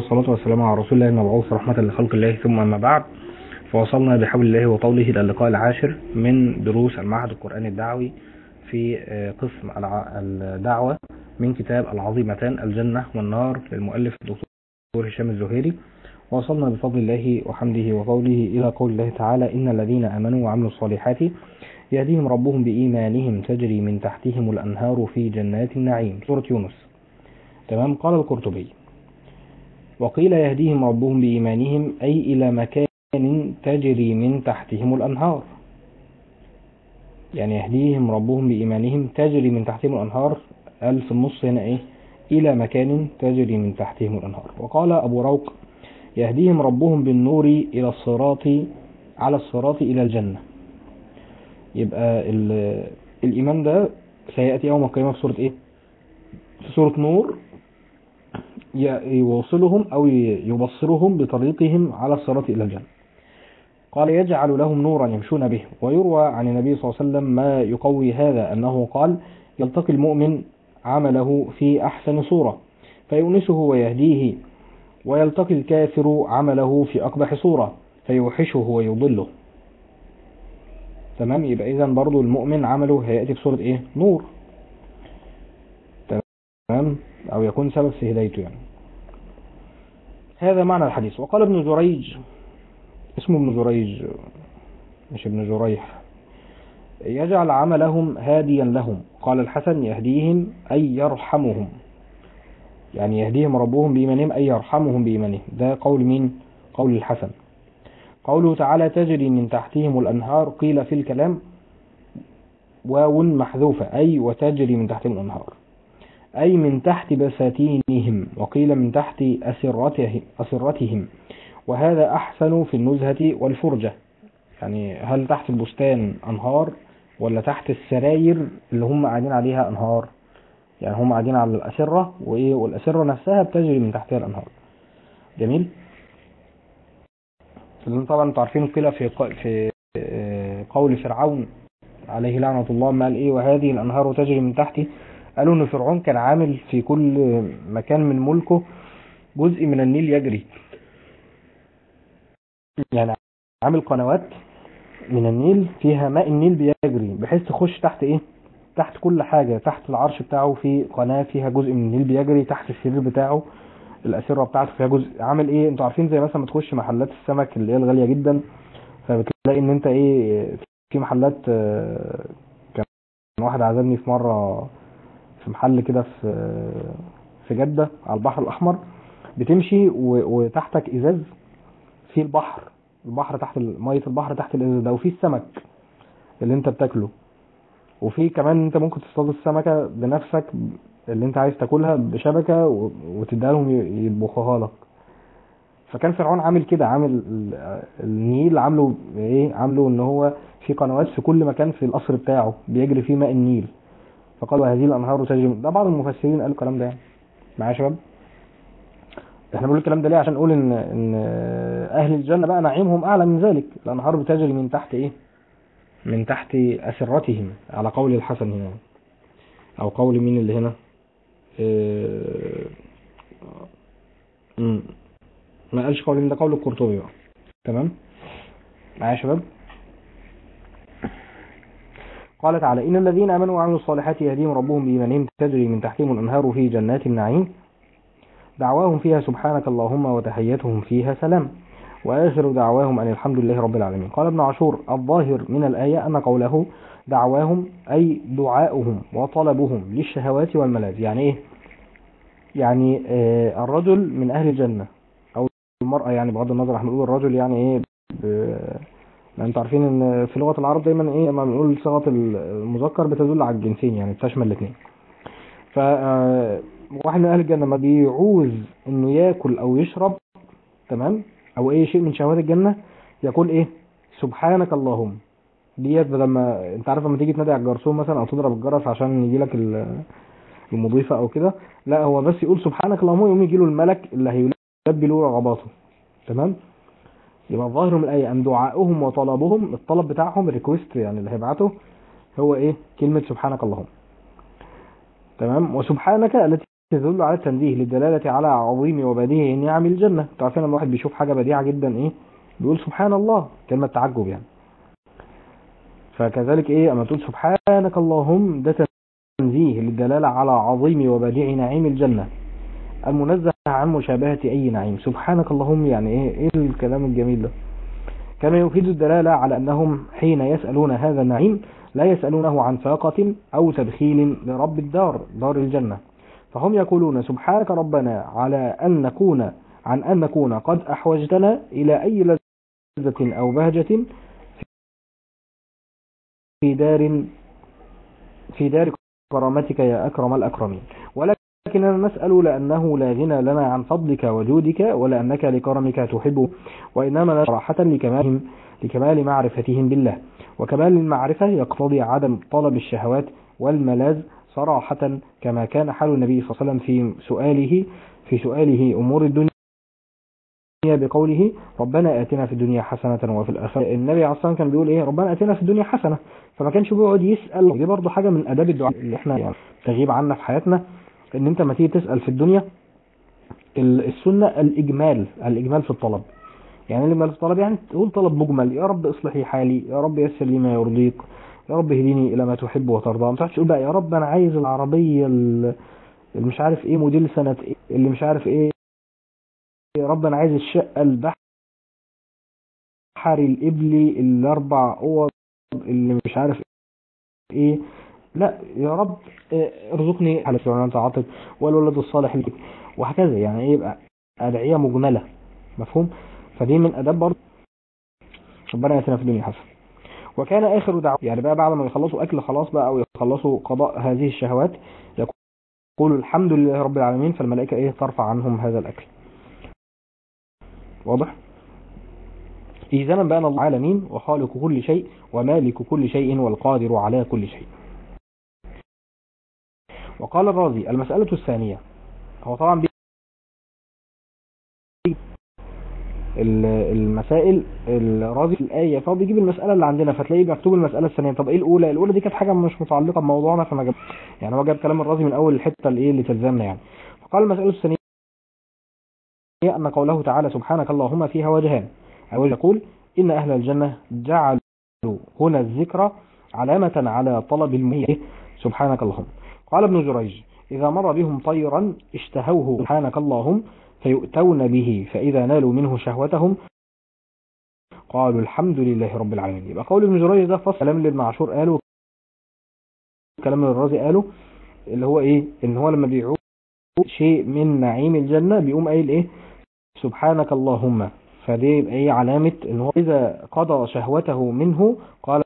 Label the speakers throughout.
Speaker 1: والصلاة والسلام على رسول الله المبعوث رحمة لخلق الله ثم أما بعد. فوصلنا بحول الله وطوله إلى اللقاء العاشر من دروس المعهد القرآني الدعوي في قسم الدعوة من كتاب العظيمتان الجنة والنار للمؤلف الدكتور هشام الزهيري. وصلنا بفضل الله وحمده وقوله إلى قول الله تعالى إن الذين آمنوا وعملوا الصالحات يهديهم ربهم بإيمانهم تجري من تحتهم الأنهار في جنات النعيم. سورة يونس. تمام؟ قال القرطبي وقيل يهديهم ربهم بإيمانهم أي إلى مكان تجري من تحتهم الأنهار. يعني يهديهم ربهم بإيمانهم تجري من تحتهم الأنهار قال في النص هنا إيه؟ إلى مكان تجري من تحتهم الأنهار. وقال أبو روق يهديهم ربهم بالنور إلى الصراط على الصراط إلى الجنة. يبقى الإيمان ده سيأتي يوم القيامة في سورة إيه؟ في سورة نور. يوصلهم أو يبصرهم بطريقهم على الصراط إلى الجنة. قال يجعل لهم نورا يمشون به. ويروى عن النبي صلى الله عليه وسلم ما يقوي هذا أنه قال يلتقي المؤمن عمله في أحسن صورة فيؤنسه ويهديه ويلتقي الكافر عمله في أقبح صورة فيوحشه ويضله. تمام؟ يبقى إذا برضو المؤمن عمله هيأتي في صورة إيه؟ نور. تمام؟ أو يكون سبب في هدايته يعني. هذا معنى الحديث. وقال ابن جريج اسمه ابن جريج مش ابن جريح يجعل عملهم هاديا لهم. قال الحسن يهديهم أي يرحمهم. يعني يهديهم ربهم بإيمانهم أي يرحمهم بإيمانهم. ده قول مين؟ قول الحسن. قوله تعالى تجري من تحتهم الأنهار. قيل في الكلام واو محذوفة. أي وتجري من تحتهم الأنهار. أي من تحت بساتينهم وقيل من تحت أسرتهم, أسرتهم. وهذا أحسن في النزهة والفرجة. يعني هل تحت البستان أنهار ولا تحت السراير اللي هم قاعدين عليها أنهار؟ يعني هم قاعدين على الأسرة وإيه؟ والأسرة نفسها بتجري من تحتها الأنهار. جميل؟ طبعا أنتوا عارفين قيل في في قول فرعون عليه لعنة الله ما قال إيه؟ وهذه الأنهار تجري من تحتي قالوا إن فرعون كان عامل في كل مكان من ملكه جزء من النيل يجري. يعني عامل قنوات من النيل فيها ماء النيل بيجري بحيث تخش تحت إيه؟ تحت كل حاجة تحت العرش بتاعه في قناة فيها جزء من النيل بيجري تحت السرير بتاعه الأسرة بتاعته فيها جزء. عامل إيه؟ أنتوا عارفين زي مثلا ما تخش محلات السمك اللي هي الغالية جدا فبتلاقي إن أنت إيه في محلات كان واحد عزمني في مرة في محل كده في في جدة على البحر الأحمر بتمشي وتحتك إزاز في البحر البحر تحت مية البحر تحت الإزاز ده وفي السمك اللي أنت بتاكله. وفي كمان أنت ممكن تصطاد السمكة بنفسك اللي أنت عايز تاكلها بشبكة وتديها لهم يطبخوها لك. فكان فرعون عامل كده عامل النيل عامله إيه عامله إن هو في قنوات في كل مكان في القصر بتاعه بيجري فيه ماء النيل. فقالوا هذه الأنهار تجري. ده بعض المفسرين قالوا الكلام ده يعني. معايا يا شباب؟ إحنا بنقول الكلام ده ليه؟ عشان نقول ان إن أهل الجنة بقى نعيمهم أعلى من ذلك. الأنهار بتجري من تحت إيه؟ من تحت أسرتهم. على قول الحسن هنا. أو قول مين اللي هنا؟ آه ما قالش قول ده قول القرطبي بقى. تمام؟ معايا يا شباب؟ قال تعالى إن الذين آمنوا وعملوا الصالحات يهديهم ربهم بإيمانهم تجري من تحتهم الأنهار في جنات النعيم. دعواهم فيها سبحانك اللهم وتحيتهم فيها سلام. وآخر دعواهم أن الحمد لله رب العالمين. قال ابن عاشور الظاهر من الآية أن قوله دعواهم أي دعاؤهم وطلبهم للشهوات والملاذ. يعني إيه؟ يعني آه الرجل من أهل الجنة أو المرأة. يعني بغض النظر إحنا الرجل يعني إيه؟ أنتوا عارفين ان في لغة العرب دايما إيه لما بنقول صيغة المذكر بتدل على الجنسين يعني بتشمل الاثنين ف واحد من أهل الجنة ما بيعوز إنه ياكل أو يشرب تمام؟ أو أي شيء من شهوات الجنة يقول إيه؟ سبحانك اللهم. ديت بدل ما أنت عارف لما تيجي تنادي على الجرسون مثلا أو تضرب الجرس عشان يجي لك المضيفة أو كده لا هو بس يقول سبحانك اللهم يقوم يجي له الملك اللي هيلبي له رغباته تمام؟ يبقى الظاهر من الآية أن دعاؤهم وطلبهم الطلب بتاعهم ال request يعني اللي هيبعته هو إيه؟ كلمة سبحانك اللهم. تمام؟ وسبحانك التي تدل على التنزيه للدلالة على عظيم وبديع نعم الجنة. تعرفين لما واحد بيشوف حاجة بديعة جدا إيه؟ بيقول سبحان الله. كلمة تعجب يعني. فكذلك إيه؟ أما تقول سبحانك اللهم ده تنزيه للدلالة على عظيم وبديع نعيم الجنة. المنزه عن مشابهة أي نعيم. سبحانك اللهم يعني إيه إيه الكلام الجميل ده؟ كما يفيد الدلالة على أنهم حين يسألون هذا النعيم لا يسألونه عن فاقة أو تدخيل لرب الدار دار الجنة. فهم يقولون سبحانك ربنا على أن نكون عن أن نكون قد أحوجتنا إلى أي لذة أو بهجة في دار في دار كرامتك يا أكرم الأكرمين. ولكننا نسأل لأنه لا غنى لنا عن فضلك وجودك ولأنك لكرمك تحب وإنما صراحة لكمالهم لكمال معرفتهم بالله. وكمال المعرفة يقتضي عدم طلب الشهوات والملاذ صراحة كما كان حال النبي صلى الله عليه وسلم في سؤاله في سؤاله أمور الدنيا بقوله ربنا آتنا في الدنيا حسنة وفي الآخرة. النبي عليه الصلاة كان بيقول إيه؟ ربنا آتنا في الدنيا حسنة. فما كانش بيقعد يسأل. دي برضه حاجة من أداب الدعاء اللي إحنا يعني تغيب عنا في حياتنا. إن أنت ما تيجي تسأل في الدنيا السنة الإجمال الإجمال في الطلب. يعني الإجمال في الطلب يعني تقول طلب مجمل. يا رب اصلحي حالي يا رب يسر لي ما يرضيك يا رب اهديني إلى ما تحب وترضى. ما تقعدش تقول بقى يا رب أنا عايز العربية اللي مش عارف إيه موديل سنة إيه اللي مش عارف إيه. يا رب أنا عايز الشقة البحر الإبلي الأربع أوض اللي مش عارف إيه. لا يا رب ارزقني على سبحانه عاطف والولد الصالح لك وهكذا يعني يبقى ادعيه مجملة مفهوم؟ فدي من أداب برضه. ربنا ياتنا في الدنيا حسنة. وكان آخر دعوة يعني بقى بعد ما يخلصوا أكل خلاص بقى أو يخلصوا قضاء هذه الشهوات يقولوا الحمد لله رب العالمين فالملائكة إيه ترفع عنهم هذا الأكل. واضح؟ إذا بأن الله العالمين وخالق كل شيء ومالك كل شيء والقادر على كل شيء. وقال الرازي المسألة الثانية هو طبعا المسائل الرازي في الآية فهو بيجيب المسألة اللي عندنا فتلاقيه مكتوب المسألة الثانية. طب إيه الأولى؟ الأولى دي كانت حاجة مش متعلقة بموضوعنا فما جاب يعني هو جاب كلام الرازي من أول الحتة اللي إيه اللي تلزمنا يعني. فقال المسألة الثانية أن قوله تعالى سبحانك اللهم فيها وجهان. أول يقول إن أهل الجنة جعلوا هنا الذكر علامة على طلب المية سبحانك اللهم. قال ابن جريج إذا مر بهم طيرا اشتهوه سبحانك اللهم فيؤتون به فإذا نالوا منه شهوتهم قالوا الحمد لله رب العالمين. يبقى قول ابن جريج ده فصل كلام اللي ابن عاشور قاله كلام الرازي قاله اللي هو إيه؟ إن هو لما بيعود شيء من نعيم الجنة بيقوم قايل إيه؟ سبحانك اللهم. فدي يبقى إيه علامة إن هو إذا قضى شهوته منه قال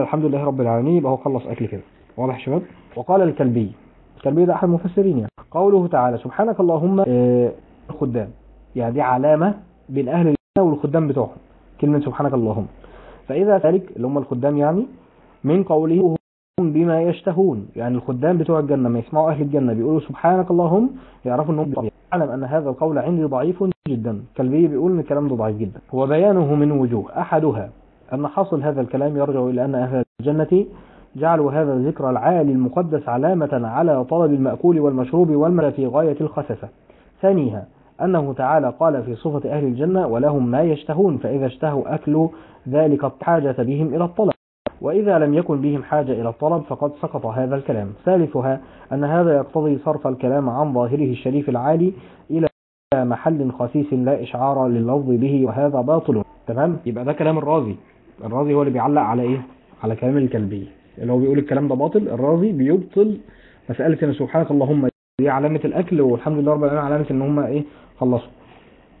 Speaker 1: الحمد لله رب العالمين يبقى هو خلص أكل كده. واضح شباب؟ وقال الكلبي الكلبي ده أحد المفسرين يعني. قوله تعالى سبحانك اللهم آه الخدام. يعني دي علامة بين أهل الجنة والخدام بتوعهم. كلمة سبحانك اللهم. فإذا ذلك اللي هم الخدام يعني من قوله هم بما يشتهون. يعني الخدام بتوع الجنة ما يسمعوا أهل الجنة بيقولوا سبحانك اللهم يعرفوا أنهم ضعيف أعلم أن هذا القول عندي ضعيف جدا. كالبي بيقول أن الكلام ده ضعيف جدا. وبيانه من وجوه. أحدها أن حاصل هذا الكلام يرجع إلى أن أهل الجنة جعلوا هذا الذكر العالي المقدس علامة على طلب المأكول والمشروب والمرى في غاية الخسسة ثانيها أنه تعالى قال في صفة أهل الجنة ولهم ما يشتهون فإذا اشتهوا أكلوا ذلك الحاجة بهم إلى الطلب. وإذا لم يكن بهم حاجة إلى الطلب فقد سقط هذا الكلام. ثالثها أن هذا يقتضي صرف الكلام عن ظاهره الشريف العالي إلى محل خسيس لا إشعار لللفظ به وهذا باطل. تمام؟ يبقى ده كلام الرازي. الرازي هو اللي بيعلق على إيه؟ على كلام الكلبي. اللي هو بيقول الكلام ده باطل الرازي بيبطل. مسألة أن سبحانك اللهم دي علامة الأكل والحمد لله رب العالمين علامة أن هم إيه؟ خلصوا.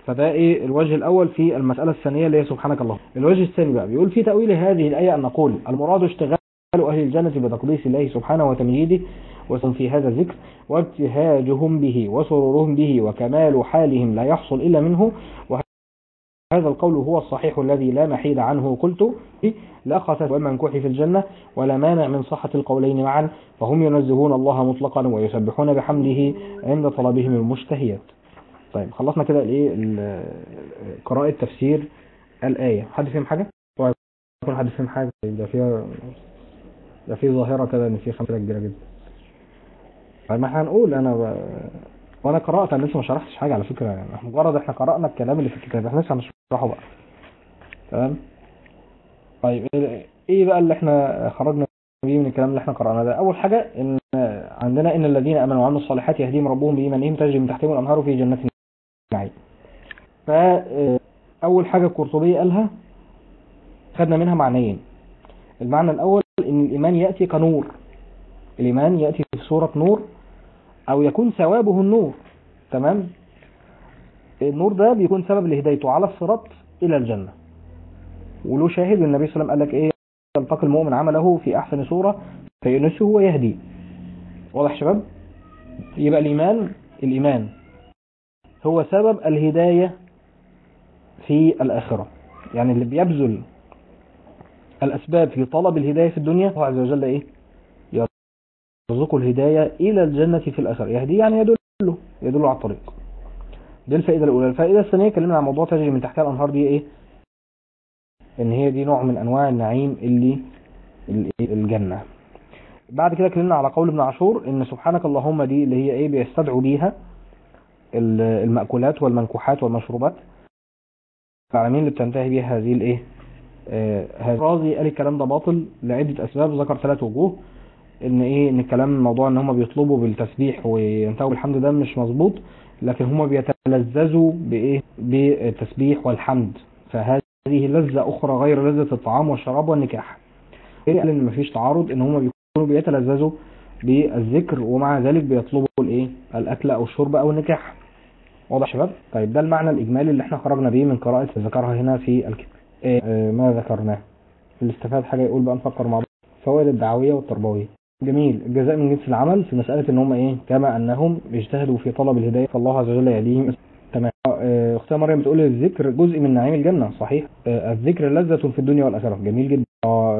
Speaker 1: فده إيه؟ الوجه الأول في المسألة الثانية اللي هي سبحانك الله الوجه الثاني بقى بيقول في تأويل هذه الآية أن نقول المراد اشتغال أهل الجنة بتقديس الله سبحانه وتمجيده وسم في هذا الذكر وابتهاجهم به وسرورهم به وكمال حالهم لا يحصل إلا منه. وهذا القول هو الصحيح الذي لا محيد عنه. قلت لا خسف والمنكوح في الجنة ولا مانع من صحة القولين معا. فهم ينزهون الله مطلقا ويسبحون بحمده عند طلبهم المشتهيات. طيب خلصنا كده الإيه؟ قراءة تفسير الآية. حد فيهم حاجة؟ يكون حد فيهم حاجة؟ ده فيها ده ظاهرة كده إن في خمسة كبيرة جدا. طيب ما إحنا هنقول أنا ب... وأنا قرأت أنا لسه ما شرحتش حاجة على فكرة. يعني مجرد إحنا قرأنا الكلام اللي في الكتاب. إحنا لسه هنشرحه بقى. تمام؟ طيب إيه إيه بقى اللي إحنا خرجنا بيه من الكلام اللي إحنا قرأناه ده؟ أول حاجة إن عندنا إن الذين آمنوا وعملوا الصالحات يهديهم ربهم بايمانهم تجري من تحتهم الأنهار في جنات النعيم. فاول حاجة القرطبي قالها خدنا منها معنيين. المعنى الأول إن الإيمان يأتي كنور. الإيمان يأتي في صوره نور أو يكون ثوابه النور. تمام؟ النور ده بيكون سبب لهدايته على الصراط إلى الجنة. وله شاهد النبي صلى الله عليه وسلم قال لك إيه؟ يلتقي المؤمن عمله في أحسن صورة فينسه ويهديه واضح شباب؟ يبقى الإيمان الإيمان هو سبب الهداية في الآخرة. يعني اللي بيبذل الأسباب في طلب الهداية في الدنيا هو عز وجل إيه؟ يرزقه الهداية إلى الجنة في الآخرة. يهديه يعني يدله يدله على الطريق. دي الفائدة الأولى. الفائدة الثانية اتكلمنا عن موضوع تجري من تحتها الأنهار دي إيه؟ إن هي دي نوع من أنواع النعيم اللي الجنة. بعد كده اتكلمنا على قول ابن عاشور إن سبحانك اللهم دي اللي هي إيه؟ بيستدعوا بيها المأكولات والمنكوحات والمشروبات. العالمين اللي بتنتهي بيها هذه الايه آه الرازي قال الكلام ده باطل لعدة أسباب ذكر ثلاث وجوه. إن إيه؟ إن الكلام موضوع إن هم بيطلبوا بالتسبيح وينتهوا بالحمد ده مش مظبوط. لكن هم بيتلذذوا بإيه؟ بالتسبيح والحمد. فهذا هذه لذة أخرى غير لذة الطعام والشراب والنكاح. قال إن مفيش تعارض إن هما بيكونوا بيتلذذوا بالذكر ومع ذلك بيطلبوا الإيه؟ الأكل أو الشرب أو النكاح. واضح شباب؟ طيب ده المعنى الإجمالي اللي إحنا خرجنا بيه من قراءة ذكرها هنا في الكتاب. إيه آه ما ذكرناه. اللي استفاد حاجة يقول بقى نفكر مع بعض. فوائد الدعوية والتربوية. جميل. الجزاء من جنس العمل في مسألة إن هم إيه؟ كما أنهم اجتهدوا في طلب الهداية. فالله عز وجل يهديهم. تمام. أختها مريم بتقول الذكر جزء من نعيم الجنة. صحيح. الذكر لذة في الدنيا والآخرة. جميل جدا.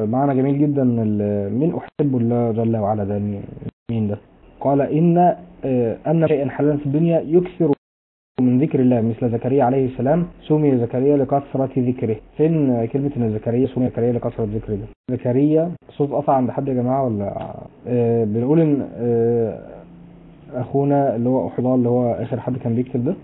Speaker 1: معنى جميل جدا من أحب الله جل وعلا ده. مين ده؟ قال إن أن شيئا حلالا في الدنيا يكثر من ذكر الله مثل زكريا عليه السلام سمي زكريا لكثرة ذكره. فين كلمة إن زكريا؟ سمي زكريا لكثرة ذكره ده زكريا صوت قطع عند حد يا جماعة ولا؟ آه بنقول إن آه أخونا اللي هو احضار اللي هو آخر حد كان بيكتب ده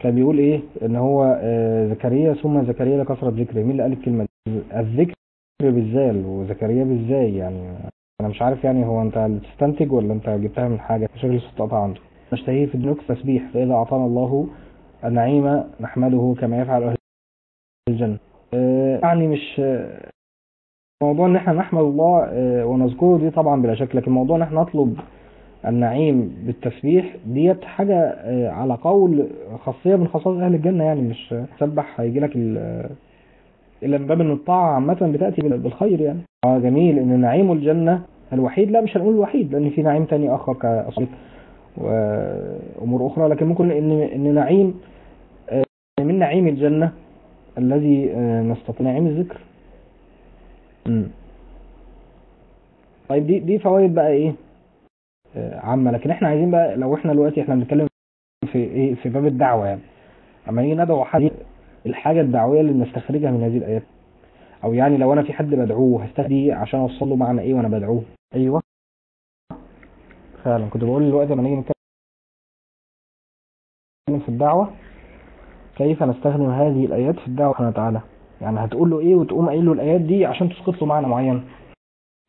Speaker 1: كان بيقول إيه؟ إن هو آه زكريا ثم زكريا لكثرة ذكره. مين اللي قال الكلمة دي؟ الذكر بالذال. وزكريا بالزاي يعني أنا مش عارف يعني هو أنت اللي تستنتج ولا أنت جبتها من حاجة؟ شكل الصوت قطع عنده. نشتهيه في الدنيا تسبيح فإذا أعطانا الله النعيم نحمده كما يفعل أهل الجنة. يعني مش موضوع إن إحنا نحمد الله ونذكره دي طبعا بلا شك لكن موضوع إن إحنا نطلب النعيم بالتسبيح ديت حاجة على قول خاصية من خصائص أهل الجنة يعني مش تسبح هيجي لك إلا من باب إن الطاعة عامة بتأتي بالخير يعني. آه جميل إن نعيم الجنة الوحيد لا مش هنقول الوحيد لأن في نعيم تاني آخر كأصليك وأمور أخرى لكن ممكن إن إن نعيم من نعيم الجنة الذي نستطيع نعيم الذكر. طيب دي دي فوائد بقى إيه؟ عامة. لكن إحنا عايزين بقى لو إحنا دلوقتي إحنا بنتكلم في إيه؟ في باب الدعوة يعني. أما نيجي ندعو حد الحاجة الدعوية اللي نستخرجها من هذه الآيات. أو يعني لو أنا في حد بدعوه هستخدي عشان أوصل له معنى إيه وأنا بدعوه؟ أيوه. فعلا. كنت بقول دلوقتي لما نيجي نتكلم في الدعوة كيف نستخدم هذه الآيات في الدعوة سبحانه وتعالى؟ يعني هتقول له إيه وتقوم قايل له الآيات دي عشان تسقط له معنى معين؟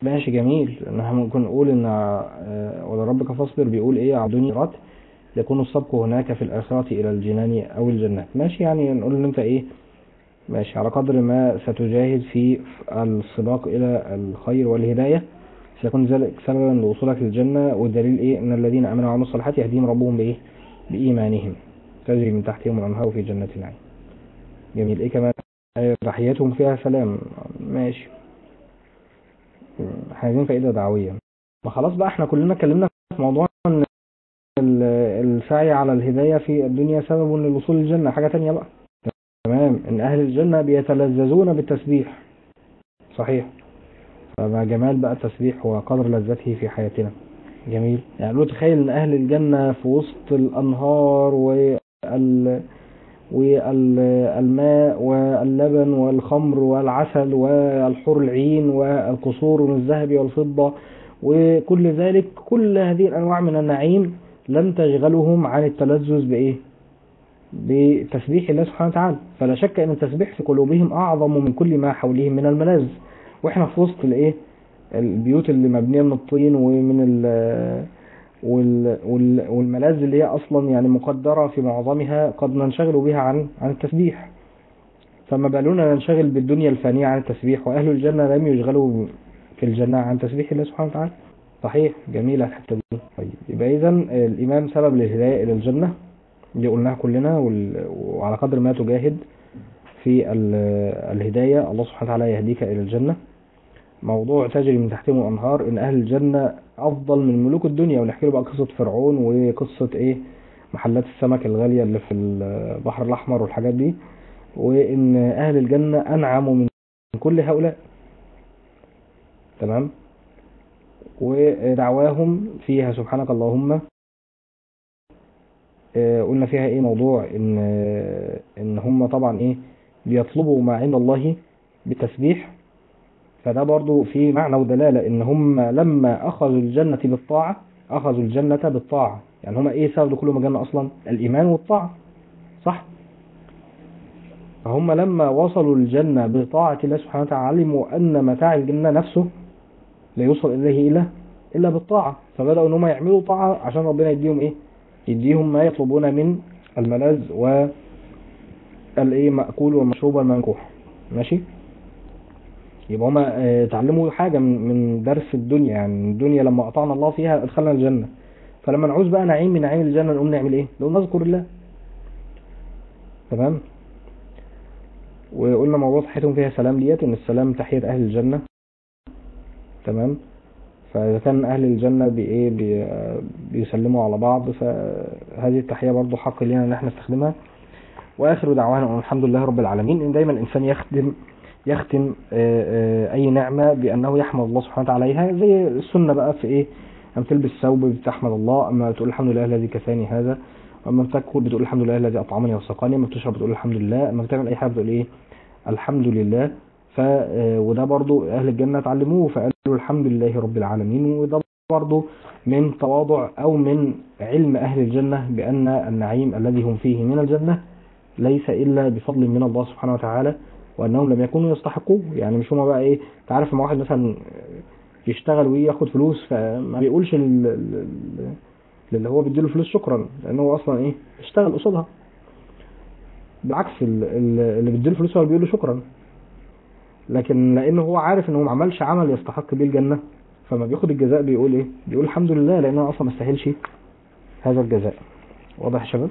Speaker 1: ماشي جميل. ان إحنا ممكن نقول إن ولا ربك فاصبر بيقول إيه على الدنيا يكون السبق هناك في الآخرة إلى الجنان أو الجنات. ماشي يعني نقول إن أنت إيه ماشي على قدر ما ستجاهد في السباق إلى الخير والهداية. سيكون ذلك سببا لوصولك للجنة والدليل إيه؟ إن الذين آمنوا وعملوا الصالحات يهديهم ربهم بإيه؟ بإيمانهم. تجري من تحتهم الأنهار في جنات النعيم. جميل. إيه كمان؟ تحياتهم فيها سلام. ماشي. عايزين فائدة دعوية. ما خلاص بقى إحنا كلنا اتكلمنا في موضوع إن السعي على الهداية في الدنيا سبب للوصول للجنة. حاجة تانية بقى؟ تمام. إن أهل الجنة بيتلذذون بالتسبيح. صحيح. فما جمال بقى التسبيح وقدر لذته في حياتنا. جميل. يعني لو تخيل إن أهل الجنة في وسط الأنهار وال والماء واللبن والخمر والعسل والحور العين والقصور من الذهب والفضة وكل ذلك كل هذه الأنواع من النعيم لم تشغلهم عن التلذذ بإيه؟ بتسبيح الله سبحانه وتعالى. فلا شك أن التسبيح في قلوبهم أعظم من كل ما حولهم من الملاذ. وإحنا في وسط الإيه؟ البيوت اللي مبنية من الطين ومن ال وال وال والملاذ اللي هي أصلا يعني مقدرة في معظمها قد ننشغل بها عن عن التسبيح. فما بالنا ننشغل بالدنيا الفانية عن التسبيح وأهل الجنة لم يشغلوا في الجنة عن تسبيح الله سبحانه وتعالى. صحيح جميلة الحتة دي. طيب يبقى إذا الإمام سبب للهداية إلى الجنة. دي قلناها كلنا وال- وعلى قدر ما تجاهد في ال- الهداية الله سبحانه وتعالى يهديك إلى الجنة. موضوع تجري من تحتهم الأنهار إن أهل الجنة أفضل من ملوك الدنيا. ونحكي له بقى قصة فرعون وقصة إيه؟ محلات السمك الغالية اللي في البحر الأحمر والحاجات دي. وإن أهل الجنة أنعم من كل هؤلاء. تمام؟ ودعواهم فيها سبحانك اللهم. آه، قلنا فيها إيه موضوع؟ إن إن هم طبعا إيه؟ بيطلبوا ما عند الله بالتسبيح فده برضو في معنى ودلالة إن هم لما أخذوا الجنة بالطاعة أخذوا الجنة بالطاعة. يعني هم إيه سبب دخولهم الجنة أصلا؟ الإيمان والطاعة. صح؟ فهم لما وصلوا الجنة بطاعة الله سبحانه وتعالى علموا أن متاع الجنة نفسه لا يوصل إليه إلا إلا بالطاعة. فبدأوا إن هم يعملوا طاعة عشان ربنا يديهم إيه؟ يديهم ما يطلبون من الملاذ و الايه مأكول والمشروب والمنكوح. ماشي؟ يبقى هما آه، اتعلموا حاجة من درس الدنيا يعني الدنيا لما أطعنا الله فيها أدخلنا الجنة. فلما نعوز بقى نعيم من نعيم الجنة نقوم نعمل إيه؟ نقوم نذكر الله. تمام؟ وقلنا موضوع صحتهم فيها سلام ديت إن السلام تحية أهل الجنة. تمام؟ فإذا كان أهل الجنة بإيه؟ بي بيسلموا على بعض. فهذه التحية برضو حق لنا إن إحنا نستخدمها. وآخر دعوانا الحمد لله رب العالمين إن دايما الإنسان يخدم يختم آه، آه، أي نعمة بأنه يحمد الله سبحانه وتعالى عليها. زي السنة بقى في إيه؟ أما تلبس ثوب بتحمد الله أما تقول الحمد لله الذي كساني هذا أما بتاكل بتقول الحمد لله الذي أطعمني وسقاني أما بتشرب بتقول الحمد لله أما بتعمل أي حاجة بتقول إيه؟ الحمد لله. ف آه، وده برضو أهل الجنة اتعلموه فقالوا الحمد لله رب العالمين. وده برضو من تواضع أو من علم أهل الجنة بأن النعيم الذي هم فيه من الجنة ليس إلا بفضل من الله سبحانه وتعالى. وأنهم لم يكونوا يستحقوه. يعني مش هما بقى إيه تعرف لما واحد مثلا يشتغل وياخد فلوس فما بيقولش لل- لل- للي هو بيديله فلوس شكرا لأن هو أصلا إيه اشتغل قصادها. بالعكس ال- ال- اللي بيديله فلوس هو اللي بيقول له شكرا. لكن لأنه هو عارف إنه ما عملش عمل يستحق بيه الجنة فما بياخد الجزاء بيقول إيه بيقول الحمد لله لأنه أصلا ما استاهلش هذا الجزاء. واضح يا شباب؟